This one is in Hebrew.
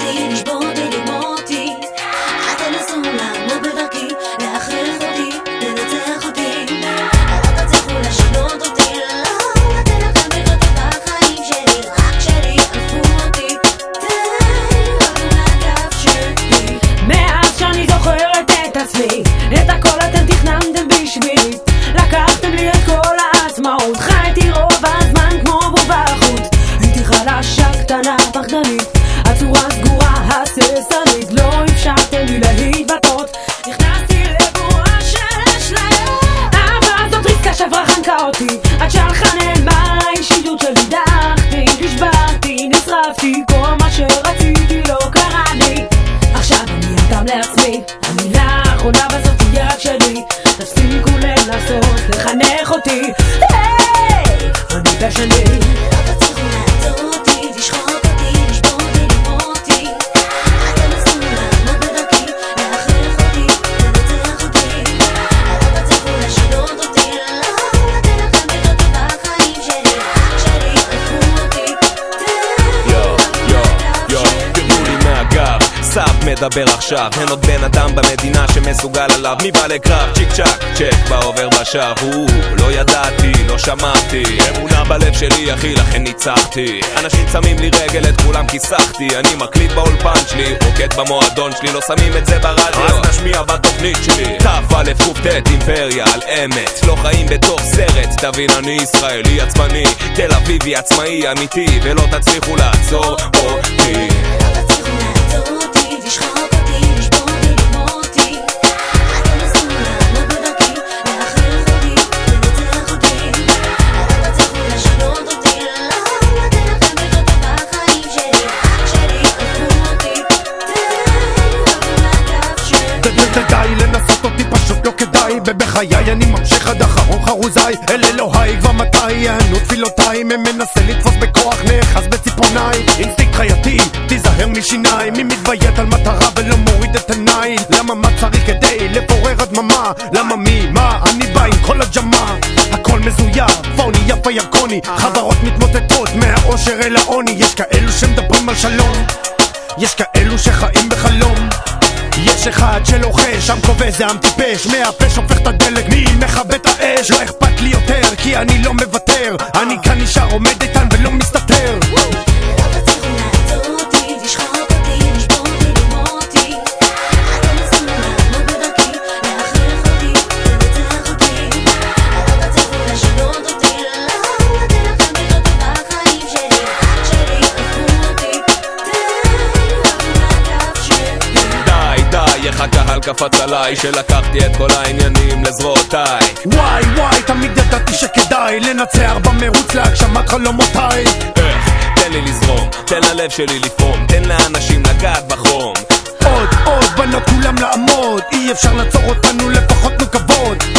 Desde האחרונה תהיה רק שלי. תפסיקו לנסות לחנך אותי. היי! אני בשני מדבר עכשיו, אין עוד בן אדם במדינה שמסוגל עליו, מי בא לקרב? צ'יק צ'אק, צ'ק בעובר ושב, הוא, לא ידעתי, לא שמעתי, אמונה בלב שלי אחי, לכן ניצחתי, אנשים שמים לי רגל, את כולם כיסחתי, אני מקליט באולפן שלי, רוקד במועדון שלי, לא שמים את זה ברדיו, אז נשמיע בתוכנית שלי, כ"א קט אימפריה על אמת, לא חיים בתוך סרט, תבין אני ישראלי עצמני, תל אביבי עצמאי אמיתי, ולא תצליחו לעצור אותי. ובחיי אני ממשיך עד אחרון חרוזיי. אל אלוהי כבר מתי יענו תפילותיי? אם מנסה לתפוס בכוח נאחז בציפורניי? אינסטינקט חייתי תיזהר משיניים. מי מתביית על מטרה ולא מוריד את עיניי? למה מה צריך כדי לפורר הדממה? למה מי מה? אני בא עם כל הג'מעה. הכל מזויף פוני יפה ירקוני חברות מתמוטטות מהאושר אל העוני. יש כאלו שמדברים על שלום. יש כאלו שחיים בחלום יש אחד שלוחש, עם כובש זה עם טיפש מהפה שופך את הדלק, מי מכבה את האש? לא אכפת לי יותר, כי אני לא מוותר אני כאן נשאר עומד איתן ולא מסתתר קפץ עליי שלקחתי את כל העניינים לזרועותיי. וואי וואי, תמיד ידעתי שכדאי לנצח במרוץ להגשמת חלומותיי. איך, תן לי לזרום, תן ללב שלי לפרום, תן לאנשים לגעת בחום. עוד עוד, בנות כולם לעמוד אי אפשר לעצור אותנו, לפחות תנו